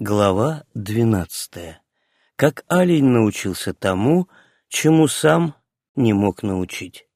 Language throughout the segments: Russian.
Глава двенадцатая. Как олень научился тому, чему сам не мог научить.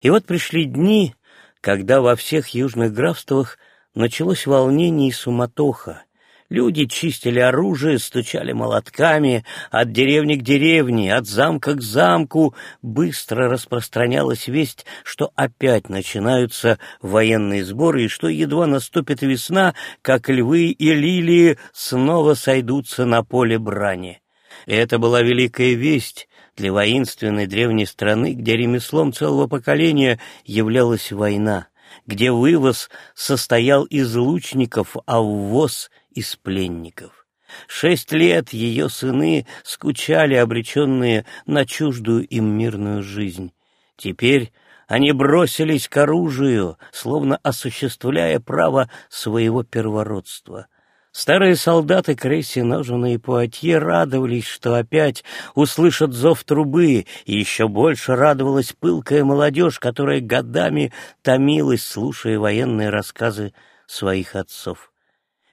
И вот пришли дни, когда во всех южных графствах началось волнение и суматоха, Люди чистили оружие, стучали молотками, от деревни к деревне, от замка к замку. Быстро распространялась весть, что опять начинаются военные сборы, и что едва наступит весна, как львы и лилии снова сойдутся на поле брани. И это была великая весть для воинственной древней страны, где ремеслом целого поколения являлась война, где вывоз состоял из лучников, а ввоз — из пленников. Шесть лет ее сыны скучали, обреченные на чуждую им мирную жизнь. Теперь они бросились к оружию, словно осуществляя право своего первородства. Старые солдаты Крейси, Ножина и Пуатье радовались, что опять услышат зов трубы, и еще больше радовалась пылкая молодежь, которая годами томилась, слушая военные рассказы своих отцов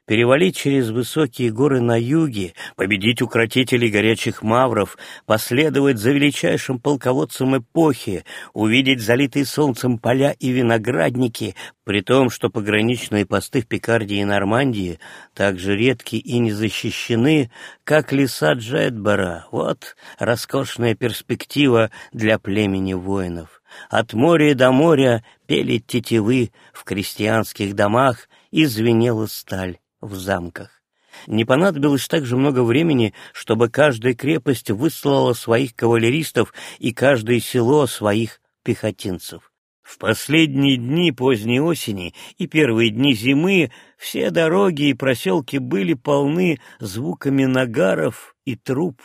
перевалить через высокие горы на юге, победить укротителей горячих мавров, последовать за величайшим полководцем эпохи, увидеть залитые солнцем поля и виноградники, при том, что пограничные посты в Пикардии и Нормандии так же редки и не защищены, как леса Джетбора. Вот роскошная перспектива для племени воинов. От моря до моря пели тетивы в крестьянских домах и звенела сталь в замках. Не понадобилось так же много времени, чтобы каждая крепость выслала своих кавалеристов и каждое село своих пехотинцев. В последние дни поздней осени и первые дни зимы все дороги и проселки были полны звуками нагаров и труб.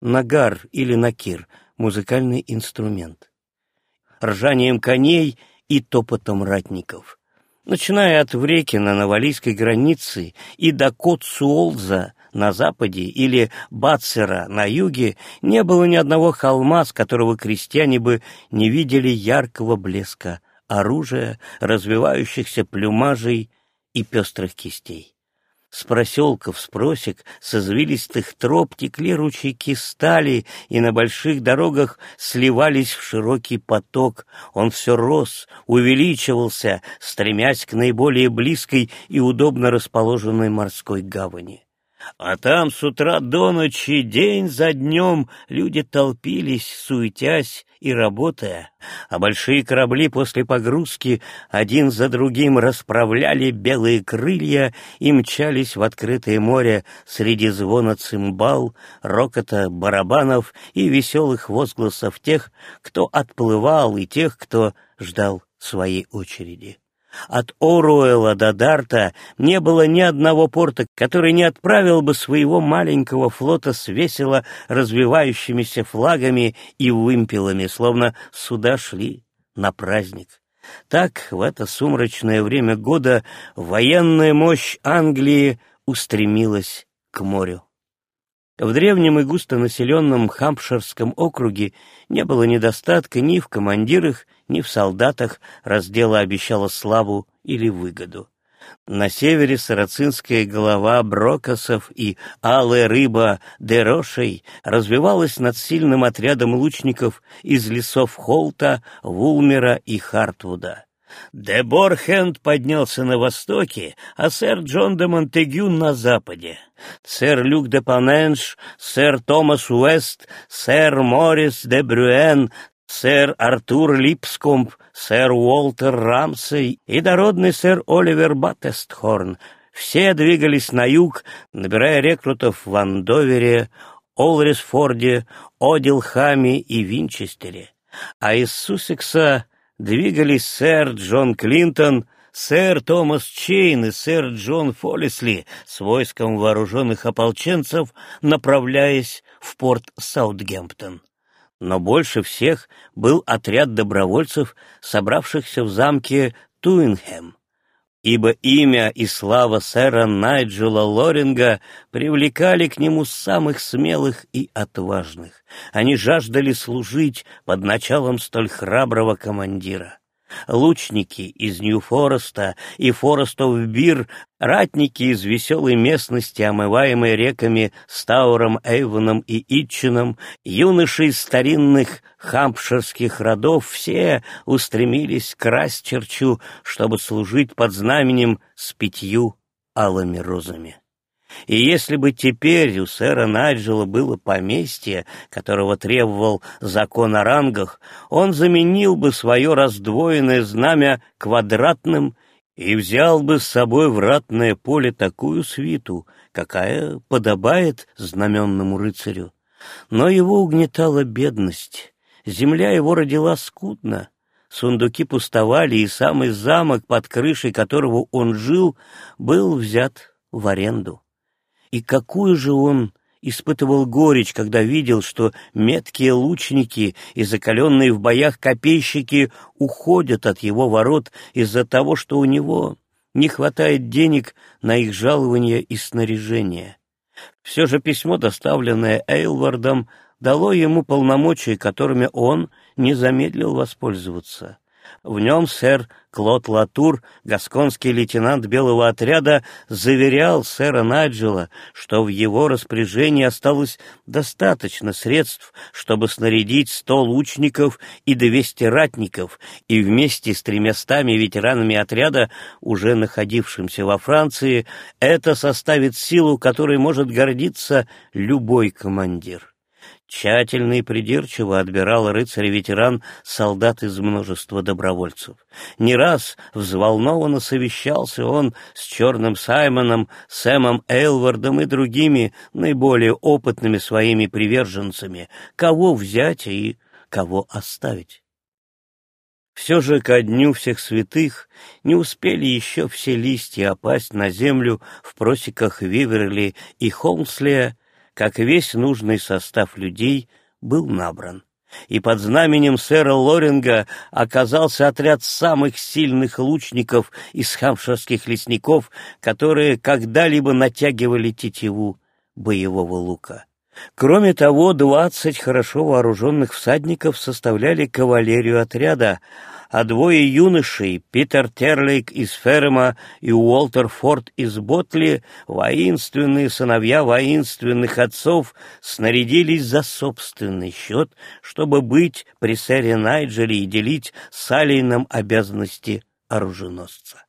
Нагар или накир — музыкальный инструмент. Ржанием коней и топотом ратников. Начиная от Врекина на валийской границе и до Котсуолза на западе или Бацера на юге, не было ни одного холма, с которого крестьяне бы не видели яркого блеска оружия, развивающихся плюмажей и пестрых кистей. С проселков, с просек, с извилистых троп текли ручейки стали, и на больших дорогах сливались в широкий поток. Он все рос, увеличивался, стремясь к наиболее близкой и удобно расположенной морской гавани. А там с утра до ночи, день за днем, люди толпились, суетясь и работая, а большие корабли после погрузки один за другим расправляли белые крылья и мчались в открытое море среди звона цимбал, рокота барабанов и веселых возгласов тех, кто отплывал, и тех, кто ждал своей очереди. От Оруэлла до Дарта не было ни одного порта, который не отправил бы своего маленького флота с весело развивающимися флагами и вымпелами, словно сюда шли на праздник. Так в это сумрачное время года военная мощь Англии устремилась к морю. В древнем и густонаселенном Хампширском округе не было недостатка ни в командирах, ни в солдатах, раздела обещала славу или выгоду. На севере сарацинская голова Брокосов и алая рыба Дерошей развивалась над сильным отрядом лучников из лесов Холта, Вулмера и Хартвуда. Де Борхенд поднялся на востоке, а сэр Джон де Монтегю на западе. Сэр Люк де Паненш, сэр Томас Уэст, сэр Морис де Брюэн, сэр Артур Липскомп, сэр Уолтер Рамсей и дородный сэр Оливер Баттестхорн все двигались на юг, набирая рекрутов в Андовере, Олрисфорде, Одилхаме и Винчестере. А из Суссекса двигались сэр Джон Клинтон, сэр Томас Чейн и сэр Джон Фоллисли с войском вооруженных ополченцев, направляясь в порт Саутгемптон. Но больше всех был отряд добровольцев, собравшихся в замке Туинхэм ибо имя и слава сэра Найджела Лоринга привлекали к нему самых смелых и отважных. Они жаждали служить под началом столь храброго командира. Лучники из Нью-Фореста и Форестов-Бир, ратники из веселой местности, омываемой реками Стауром, Эйвоном и Итчином, юноши из старинных хампширских родов, все устремились к Растчерчу, чтобы служить под знаменем с пятью алыми розами. И если бы теперь у сэра Найджела было поместье, которого требовал закон о рангах, он заменил бы свое раздвоенное знамя квадратным и взял бы с собой в ратное поле такую свиту, какая подобает знаменному рыцарю. Но его угнетала бедность, земля его родила скудно, сундуки пустовали, и самый замок, под крышей которого он жил, был взят в аренду. И какую же он испытывал горечь, когда видел, что меткие лучники и закаленные в боях копейщики уходят от его ворот из-за того, что у него не хватает денег на их жалование и снаряжение. Все же письмо, доставленное Эйлвардом, дало ему полномочия, которыми он не замедлил воспользоваться. В нем сэр Клод Латур, гасконский лейтенант белого отряда, заверял сэра Найджела, что в его распоряжении осталось достаточно средств, чтобы снарядить сто лучников и двести ратников, и вместе с тремястами ветеранами отряда, уже находившимся во Франции, это составит силу, которой может гордиться любой командир. Тщательно и придирчиво отбирал рыцарь-ветеран солдат из множества добровольцев. Не раз взволнованно совещался он с Черным Саймоном, Сэмом Эйлвардом и другими наиболее опытными своими приверженцами, кого взять и кого оставить. Все же ко дню всех святых не успели еще все листья опасть на землю в просеках Виверли и Холмслея, как весь нужный состав людей был набран. И под знаменем сэра Лоринга оказался отряд самых сильных лучников из хамширских лесников, которые когда-либо натягивали тетиву боевого лука. Кроме того, двадцать хорошо вооруженных всадников составляли кавалерию отряда, а двое юношей, Питер Терлейк из Ферма и Уолтер Форд из Ботли, воинственные сыновья воинственных отцов, снарядились за собственный счет, чтобы быть при сэре Найджеле и делить с Алином обязанности оруженосца.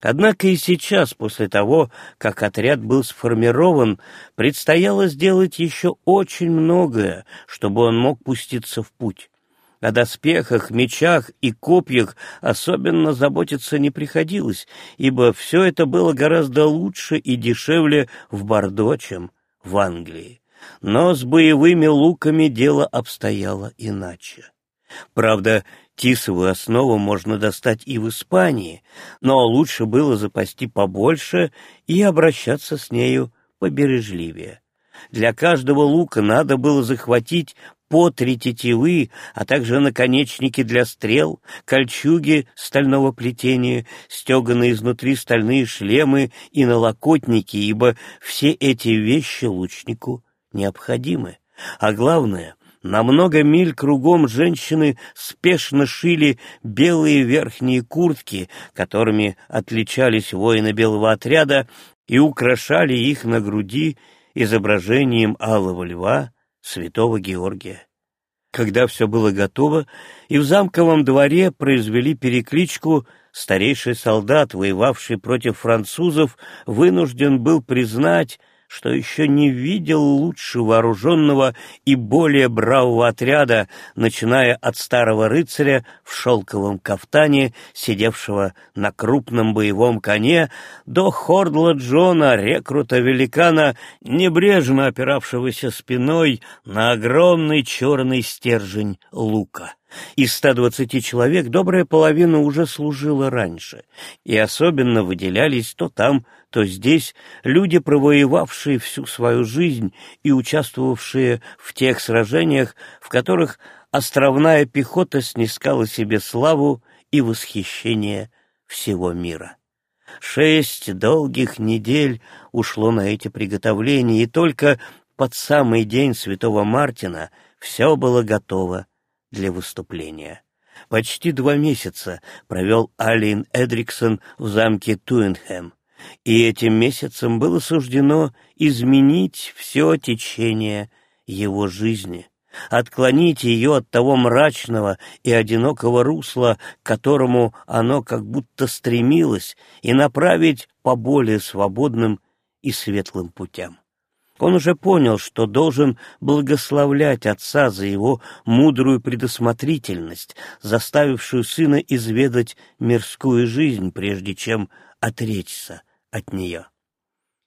Однако и сейчас, после того, как отряд был сформирован, предстояло сделать еще очень многое, чтобы он мог пуститься в путь. О доспехах, мечах и копьях особенно заботиться не приходилось, ибо все это было гораздо лучше и дешевле в Бордо, чем в Англии. Но с боевыми луками дело обстояло иначе. Правда, тисовую основу можно достать и в Испании, но лучше было запасти побольше и обращаться с нею побережливее. Для каждого лука надо было захватить по три тетивы, а также наконечники для стрел, кольчуги стального плетения, стеганые изнутри стальные шлемы и налокотники, ибо все эти вещи лучнику необходимы. А главное — на много миль кругом женщины спешно шили белые верхние куртки, которыми отличались воины белого отряда, и украшали их на груди изображением алого льва, святого Георгия. Когда все было готово, и в замковом дворе произвели перекличку, старейший солдат, воевавший против французов, вынужден был признать, что еще не видел лучше вооруженного и более бравого отряда, начиная от старого рыцаря в шелковом кафтане, сидевшего на крупном боевом коне, до Хордла Джона, рекрута-великана, небрежно опиравшегося спиной на огромный черный стержень лука. Из 120 человек добрая половина уже служила раньше, и особенно выделялись то там, то здесь люди, провоевавшие всю свою жизнь и участвовавшие в тех сражениях, в которых островная пехота снискала себе славу и восхищение всего мира. Шесть долгих недель ушло на эти приготовления, и только под самый день Святого Мартина все было готово для выступления. Почти два месяца провел Алин Эдриксон в замке Туинхэм, и этим месяцем было суждено изменить все течение его жизни, отклонить ее от того мрачного и одинокого русла, к которому оно как будто стремилось, и направить по более свободным и светлым путям. Он уже понял, что должен благословлять отца за его мудрую предусмотрительность, заставившую сына изведать мирскую жизнь, прежде чем отречься от нее.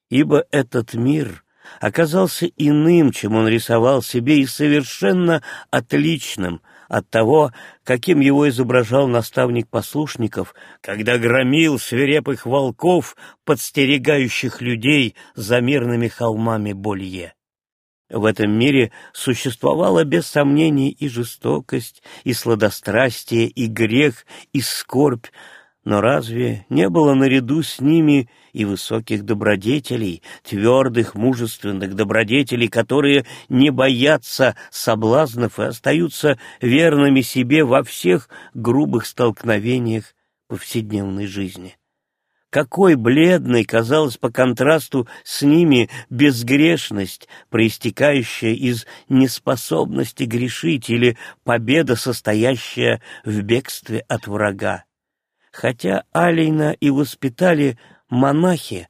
Ибо этот мир оказался иным, чем он рисовал себе, и совершенно отличным — от того, каким его изображал наставник послушников, когда громил свирепых волков, подстерегающих людей за мирными холмами Болье. В этом мире существовала без сомнений и жестокость, и сладострастие, и грех, и скорбь, но разве не было наряду с ними и высоких добродетелей, твердых, мужественных добродетелей, которые не боятся соблазнов и остаются верными себе во всех грубых столкновениях повседневной жизни? Какой бледной казалась по контрасту с ними безгрешность, проистекающая из неспособности грешить, или победа, состоящая в бегстве от врага. Хотя Алейна и воспитали монахи,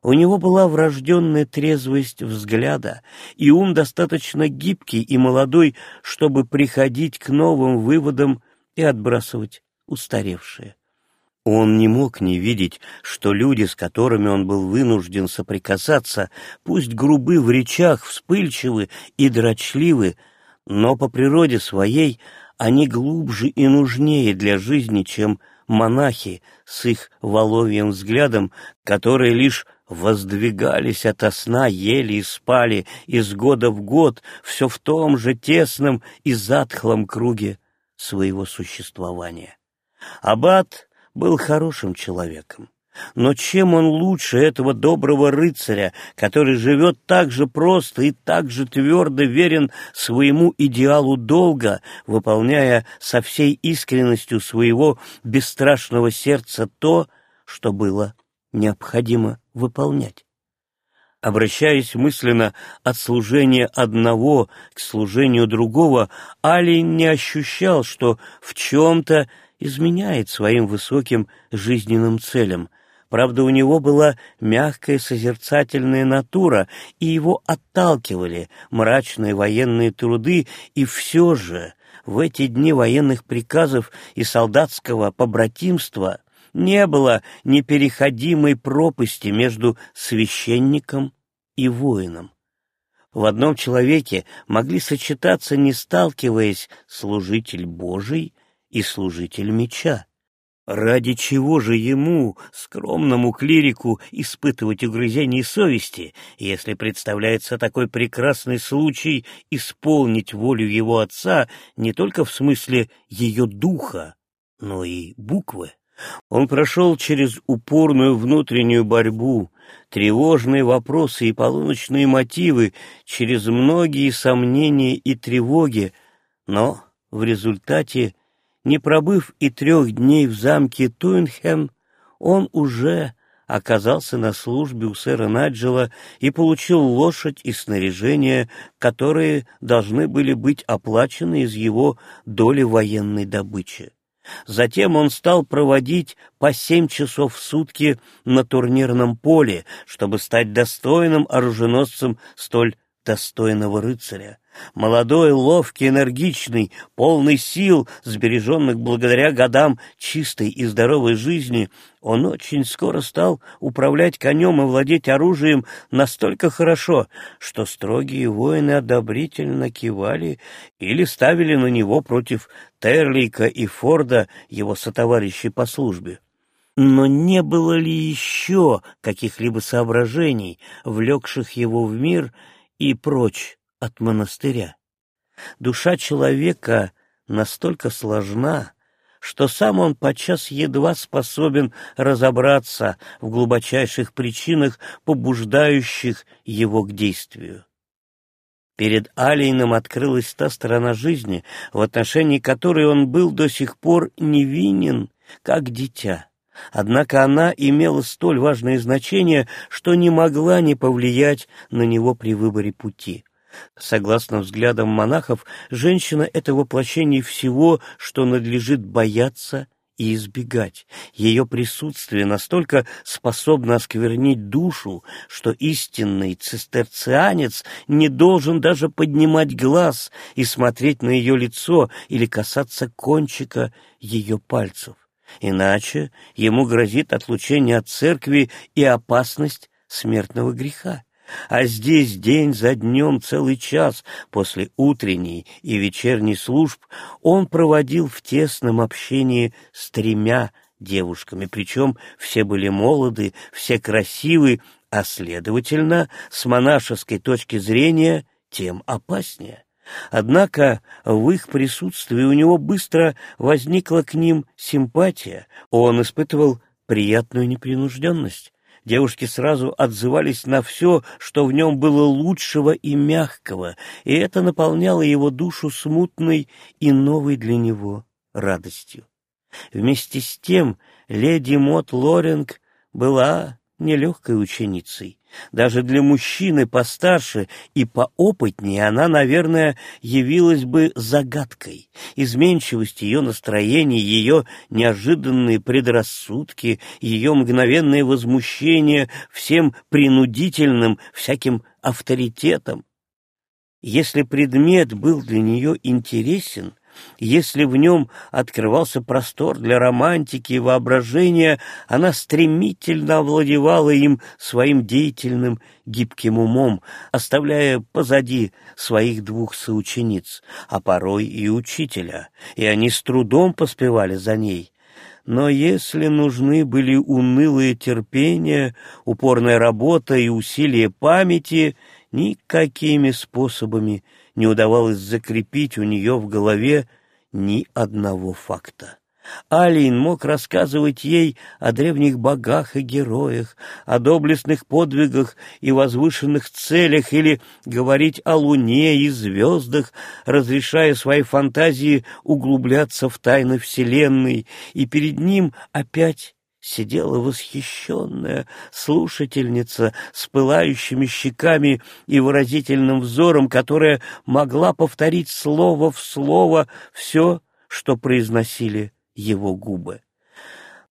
у него была врожденная трезвость взгляда, и ум достаточно гибкий и молодой, чтобы приходить к новым выводам и отбрасывать устаревшие. Он не мог не видеть, что люди, с которыми он был вынужден соприкасаться, пусть грубы в речах, вспыльчивы и дрочливы, но по природе своей они глубже и нужнее для жизни, чем монахи с их воловьим взглядом, которые лишь воздвигались ото сна, ели и спали из года в год все в том же тесном и затхлом круге своего существования. Аббат был хорошим человеком. Но чем он лучше этого доброго рыцаря, который живет так же просто и так же твердо верен своему идеалу долга, выполняя со всей искренностью своего бесстрашного сердца то, что было необходимо выполнять? Обращаясь мысленно от служения одного к служению другого, Али не ощущал, что в чем-то изменяет своим высоким жизненным целям — Правда, у него была мягкая созерцательная натура, и его отталкивали мрачные военные труды, и все же в эти дни военных приказов и солдатского побратимства не было непереходимой пропасти между священником и воином. В одном человеке могли сочетаться, не сталкиваясь, служитель Божий и служитель меча. Ради чего же ему, скромному клирику, испытывать угрызение совести, если представляется такой прекрасный случай исполнить волю его отца не только в смысле ее духа, но и буквы? Он прошел через упорную внутреннюю борьбу, тревожные вопросы и полуночные мотивы, через многие сомнения и тревоги, но в результате не пробыв и трех дней в замке Туинхэм, он уже оказался на службе у сэра Наджела и получил лошадь и снаряжение, которые должны были быть оплачены из его доли военной добычи. Затем он стал проводить по семь часов в сутки на турнирном поле, чтобы стать достойным оруженосцем столь достойного рыцаря. Молодой, ловкий, энергичный, полный сил, сбереженных благодаря годам чистой и здоровой жизни, он очень скоро стал управлять конем и владеть оружием настолько хорошо, что строгие воины одобрительно кивали или ставили на него против Терлика и Форда, его сотоварищей по службе. Но не было ли еще каких-либо соображений, влекших его в мир и прочь от монастыря. Душа человека настолько сложна, что сам он подчас едва способен разобраться в глубочайших причинах, побуждающих его к действию. Перед Алиином открылась та сторона жизни, в отношении которой он был до сих пор невинен, как дитя. Однако она имела столь важное значение, что не могла не повлиять на него при выборе пути. Согласно взглядам монахов, женщина — это воплощение всего, что надлежит бояться и избегать. Ее присутствие настолько способно осквернить душу, что истинный цистерцианец не должен даже поднимать глаз и смотреть на ее лицо или касаться кончика ее пальцев. Иначе ему грозит отлучение от церкви и опасность смертного греха. А здесь день за днем целый час после утренней и вечерней служб он проводил в тесном общении с тремя девушками, причем все были молоды, все красивы, а, следовательно, с монашеской точки зрения, тем опаснее. Однако в их присутствии у него быстро возникла к ним симпатия, он испытывал приятную непринужденность. Девушки сразу отзывались на все, что в нем было лучшего и мягкого, и это наполняло его душу смутной и новой для него радостью. Вместе с тем леди Мот Лоринг была нелегкой ученицей. Даже для мужчины постарше и поопытнее она, наверное, явилась бы загадкой. Изменчивость ее настроений, ее неожиданные предрассудки, ее мгновенное возмущение всем принудительным, всяким авторитетом. Если предмет был для нее интересен, если в нем открывался простор для романтики и воображения, она стремительно овладевала им своим деятельным гибким умом, оставляя позади своих двух соучениц, а порой и учителя, и они с трудом поспевали за ней. Но если нужны были унылые терпения, упорная работа и усилие памяти, никакими способами не удавалось закрепить у нее в голове ни одного факта. Алин мог рассказывать ей о древних богах и героях, о доблестных подвигах и возвышенных целях или говорить о луне и звездах, разрешая своей фантазии углубляться в тайны Вселенной, и перед ним опять сидела восхищенная слушательница с пылающими щеками и выразительным взором, которая могла повторить слово в слово все, что произносили его губы.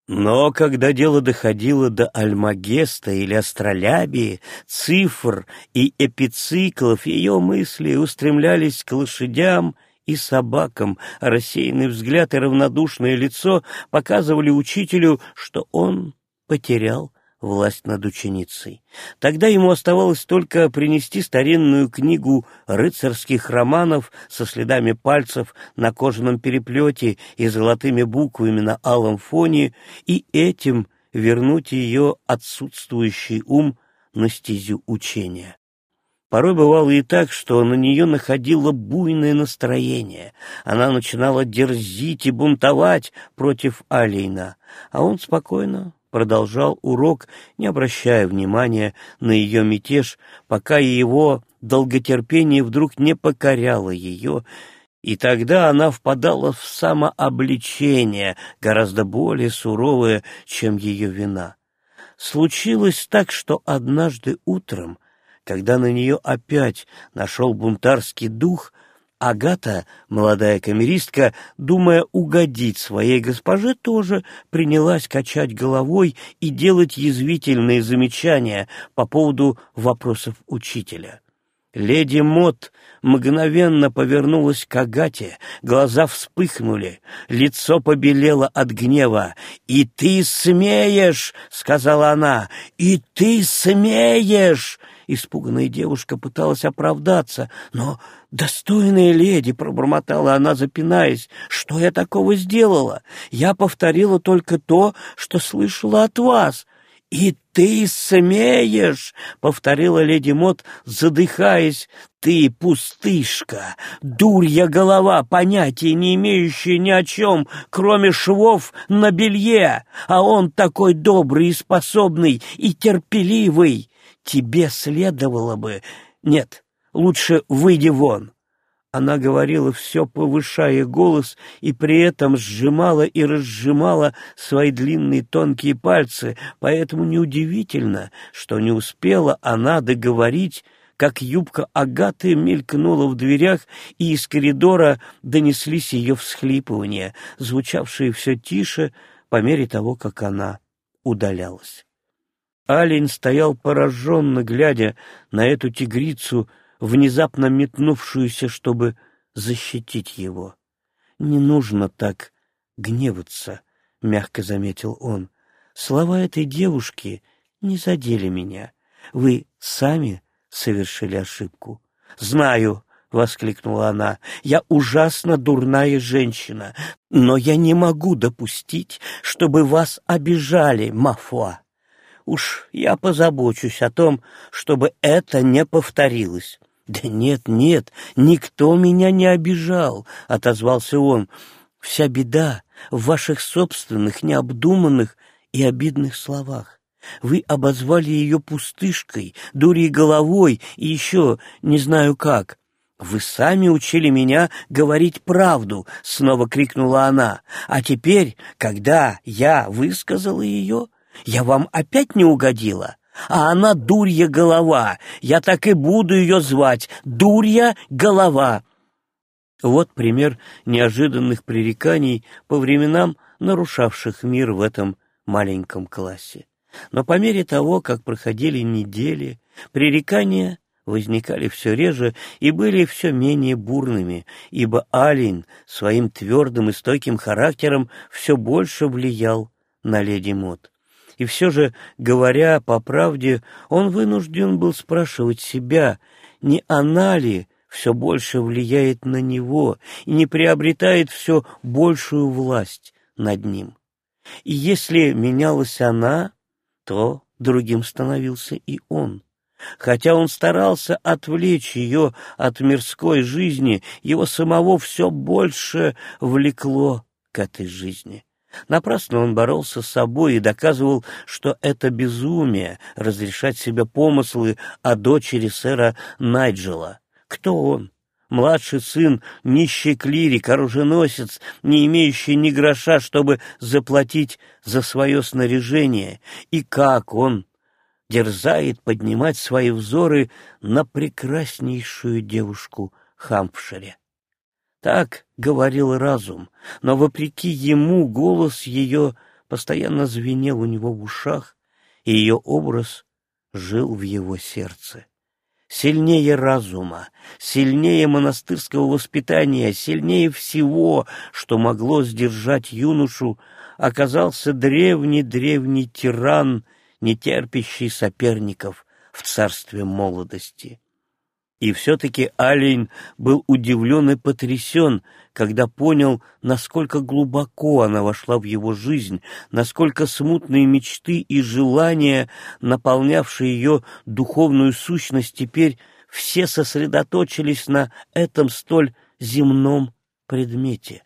Но когда дело доходило до альмагеста или астролябии, цифр и эпициклов, ее мысли устремлялись к лошадям и собакам, рассеянный взгляд и равнодушное лицо показывали учителю, что он потерял власть над ученицей. Тогда ему оставалось только принести старинную книгу рыцарских романов со следами пальцев на кожаном переплете и золотыми буквами на алом фоне и этим вернуть ее отсутствующий ум на стезю учения. Порой бывало и так, что на нее находило буйное настроение. Она начинала дерзить и бунтовать против Алейна, а он спокойно продолжал урок, не обращая внимания на ее мятеж, пока его долготерпение вдруг не покоряло ее, и тогда она впадала в самообличение, гораздо более суровое, чем ее вина. Случилось так, что однажды утром когда на нее опять нашел бунтарский дух, Агата, молодая камеристка, думая угодить своей госпоже, тоже принялась качать головой и делать язвительные замечания по поводу вопросов учителя. Леди Мот мгновенно повернулась к Агате, глаза вспыхнули, лицо побелело от гнева. «И ты смеешь!» — сказала она. «И ты смеешь!» Испуганная девушка пыталась оправдаться, но «Достойная леди!» — пробормотала она, запинаясь. «Что я такого сделала? Я повторила только то, что слышала от вас. «И ты смеешь!» — повторила леди Мот, задыхаясь. «Ты пустышка, дурья голова, понятия не имеющая ни о чем, кроме швов на белье, а он такой добрый и способный и терпеливый. Тебе следовало бы... Нет, Лучше выйди вон!» Она говорила все, повышая голос, и при этом сжимала и разжимала свои длинные тонкие пальцы, поэтому неудивительно, что не успела она договорить, как юбка Агаты мелькнула в дверях, и из коридора донеслись ее всхлипывания, звучавшие все тише по мере того, как она удалялась. Алень стоял пораженно, глядя на эту тигрицу, внезапно метнувшуюся, чтобы защитить его. «Не нужно так гневаться», — мягко заметил он. «Слова этой девушки не задели меня. Вы сами совершили ошибку». «Знаю», — воскликнула она, — «я ужасно дурная женщина, но я не могу допустить, чтобы вас обижали, Мафуа. Уж я позабочусь о том, чтобы это не повторилось». «Да нет, нет, никто меня не обижал», — отозвался он. «Вся беда в ваших собственных, необдуманных и обидных словах. Вы обозвали ее пустышкой, дурей головой и еще не знаю как». «Вы сами учили меня говорить правду!» — снова крикнула она. «А теперь, когда я высказала ее, я вам опять не угодила?» А она дурья голова. Я так и буду ее звать. Дурья голова. Вот пример неожиданных пререканий по временам нарушавших мир в этом маленьком классе. Но по мере того, как проходили недели, пререкания возникали все реже и были все менее бурными, ибо Алин своим твердым и стойким характером все больше влиял на леди Мот. И все же, говоря по правде, он вынужден был спрашивать себя, не она ли все больше влияет на него и не приобретает все большую власть над ним. И если менялась она, то другим становился и он. Хотя он старался отвлечь ее от мирской жизни, его самого все больше влекло к этой жизни. Напрасно он боролся с собой и доказывал, что это безумие — разрешать себе помыслы о дочери сэра Найджела. Кто он? Младший сын, нищий клирик, оруженосец, не имеющий ни гроша, чтобы заплатить за свое снаряжение. И как он дерзает поднимать свои взоры на прекраснейшую девушку Хампшире. Так говорил разум, но вопреки ему голос ее постоянно звенел у него в ушах, и ее образ жил в его сердце. Сильнее разума, сильнее монастырского воспитания, сильнее всего, что могло сдержать юношу, оказался древний-древний тиран, не терпящий соперников в царстве молодости. И все-таки Алейн был удивлен и потрясен, когда понял, насколько глубоко она вошла в его жизнь, насколько смутные мечты и желания, наполнявшие ее духовную сущность, теперь все сосредоточились на этом столь земном предмете.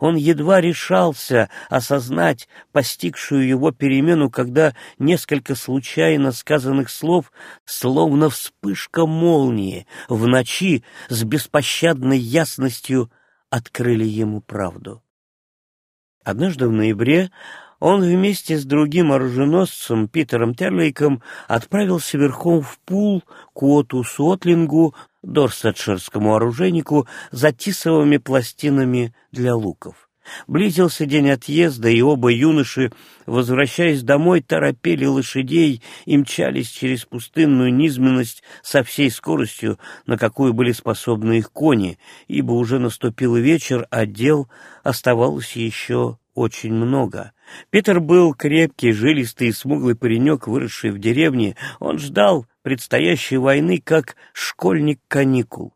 Он едва решался осознать постигшую его перемену, когда несколько случайно сказанных слов, словно вспышка молнии, в ночи с беспощадной ясностью открыли ему правду. Однажды в ноябре он вместе с другим оруженосцем Питером Терлейком отправился верхом в пул к Уоту Суотлингу, дорсетширскому оружейнику, за тисовыми пластинами для луков. Близился день отъезда, и оба юноши, возвращаясь домой, торопели лошадей и мчались через пустынную низменность со всей скоростью, на какую были способны их кони, ибо уже наступил вечер, а дел оставалось еще очень много. Питер был крепкий, жилистый смуглый паренек, выросший в деревне. Он ждал предстоящей войны, как школьник каникул.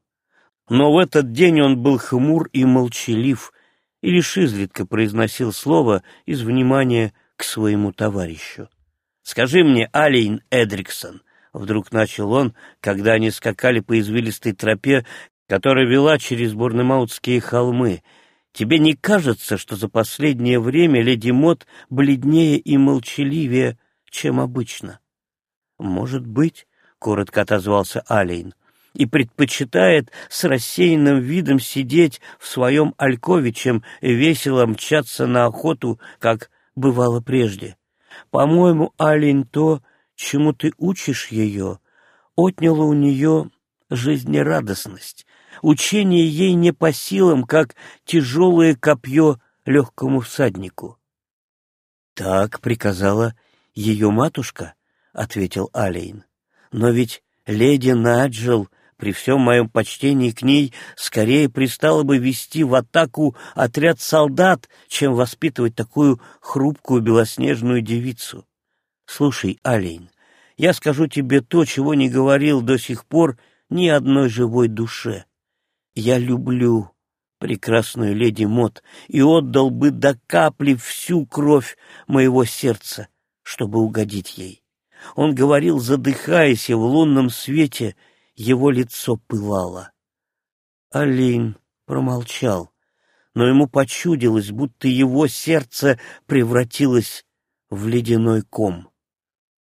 Но в этот день он был хмур и молчалив, и лишь изредка произносил слово из внимания к своему товарищу. «Скажи мне, Алейн Эдриксон», — вдруг начал он, когда они скакали по извилистой тропе, которая вела через Бурнемаутские холмы, Тебе не кажется, что за последнее время леди Мот бледнее и молчаливее, чем обычно? — Может быть, — коротко отозвался Алейн. и предпочитает с рассеянным видом сидеть в своем алькове, чем весело мчаться на охоту, как бывало прежде. По-моему, Алин, то, чему ты учишь ее, отняло у нее жизнерадостность. Учение ей не по силам, как тяжелое копье легкому всаднику. — Так приказала ее матушка, — ответил Алейн. — Но ведь леди Наджел, при всем моем почтении к ней, скорее пристала бы вести в атаку отряд солдат, чем воспитывать такую хрупкую белоснежную девицу. Слушай, Алейн, я скажу тебе то, чего не говорил до сих пор ни одной живой душе. Я люблю прекрасную леди Мот и отдал бы до капли всю кровь моего сердца, чтобы угодить ей. Он говорил, задыхаясь, и в лунном свете его лицо пылало. Алин промолчал, но ему почудилось, будто его сердце превратилось в ледяной ком.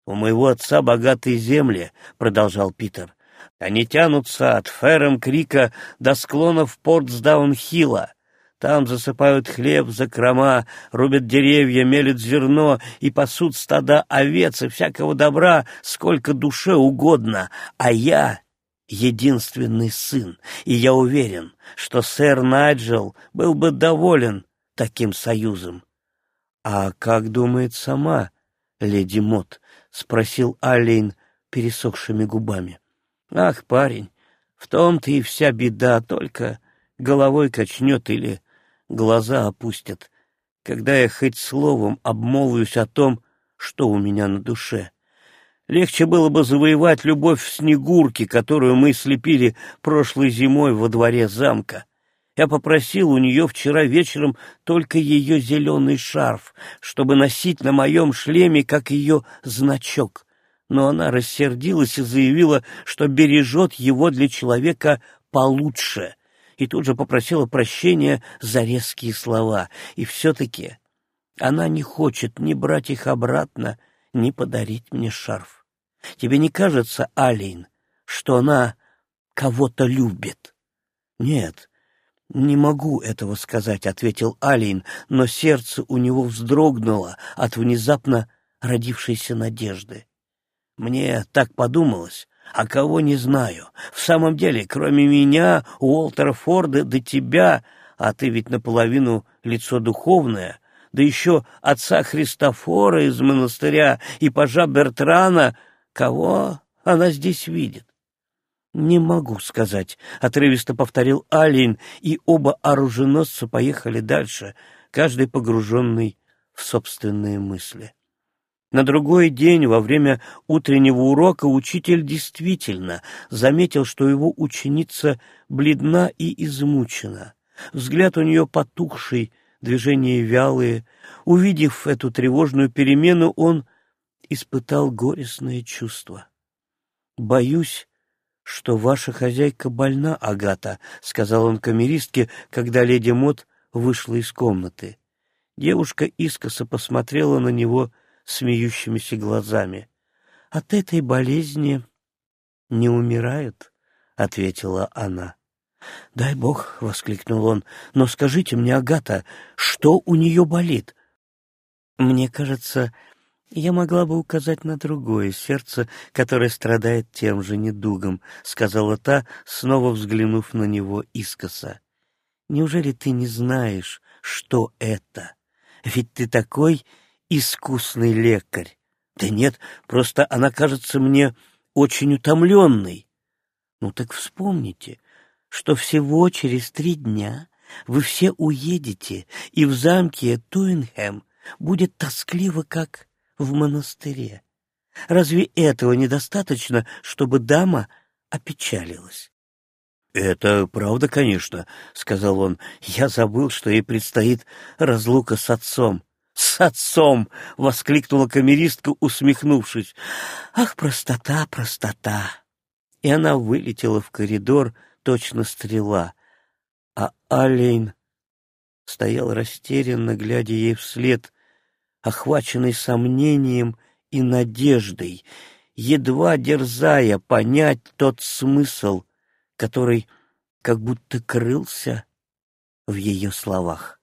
«У моего отца богатые земли», — продолжал Питер. «Они тянутся от Ферром Крика до склонов Портсдаун-Хилла. Там засыпают хлеб, закрома, рубят деревья, мелят зерно и пасут стада овец и всякого добра, сколько душе угодно. А я единственный сын, и я уверен, что сэр Найджел был бы доволен таким союзом. — А как думает сама леди Мот? — спросил Аллейн пересохшими губами. — Ах, парень, в том-то и вся беда, только головой качнет или глаза опустят, когда я хоть словом обмолвлюсь о том, что у меня на душе. Легче было бы завоевать любовь Снегурки, которую мы слепили прошлой зимой во дворе замка. Я попросил у нее вчера вечером только ее зеленый шарф, чтобы носить на моем шлеме как ее значок. Но она рассердилась и заявила, что бережет его для человека получше, и тут же попросила прощения за резкие слова. И все-таки она не хочет ни брать их обратно, ни подарить мне шарф. Тебе не кажется, Алин, что она кого-то любит? Нет, «Не могу этого сказать», — ответил Алин, но сердце у него вздрогнуло от внезапно родившейся надежды. «Мне так подумалось, а кого не знаю. В самом деле, кроме меня, Уолтера Форда, да тебя, а ты ведь наполовину лицо духовное, да еще отца Христофора из монастыря и пажа Бертрана, кого она здесь видит? «Не могу сказать», — отрывисто повторил Алин, и оба оруженосца поехали дальше, каждый погруженный в собственные мысли. На другой день, во время утреннего урока, учитель действительно заметил, что его ученица бледна и измучена. Взгляд у нее потухший, движения вялые. Увидев эту тревожную перемену, он испытал горестное чувство. «Боюсь, что ваша хозяйка больна, Агата», — сказал он камеристке, когда леди Мот вышла из комнаты. Девушка искоса посмотрела на него смеющимися глазами. «От этой болезни не умирают», — ответила она. «Дай бог», — воскликнул он, — «но скажите мне, Агата, что у нее болит?» «Мне кажется, «Я могла бы указать на другое сердце, которое страдает тем же недугом», — сказала та, снова взглянув на него искоса. «Неужели ты не знаешь, что это? Ведь ты такой искусный лекарь. Да нет, просто она кажется мне очень утомленной. Ну так вспомните, что всего через три дня вы все уедете, и в замке Туинхэм будет тоскливо, как в монастыре. Разве этого недостаточно, чтобы дама опечалилась? — Это правда, конечно, — сказал он. — Я забыл, что ей предстоит разлука с отцом. — С отцом! — воскликнула камеристка, усмехнувшись. — Ах, простота, простота! И она вылетела в коридор, точно стрела. А Алейн стоял растерянно, глядя ей вслед, охваченный сомнением и надеждой, едва дерзая понять тот смысл, который как будто крылся в ее словах.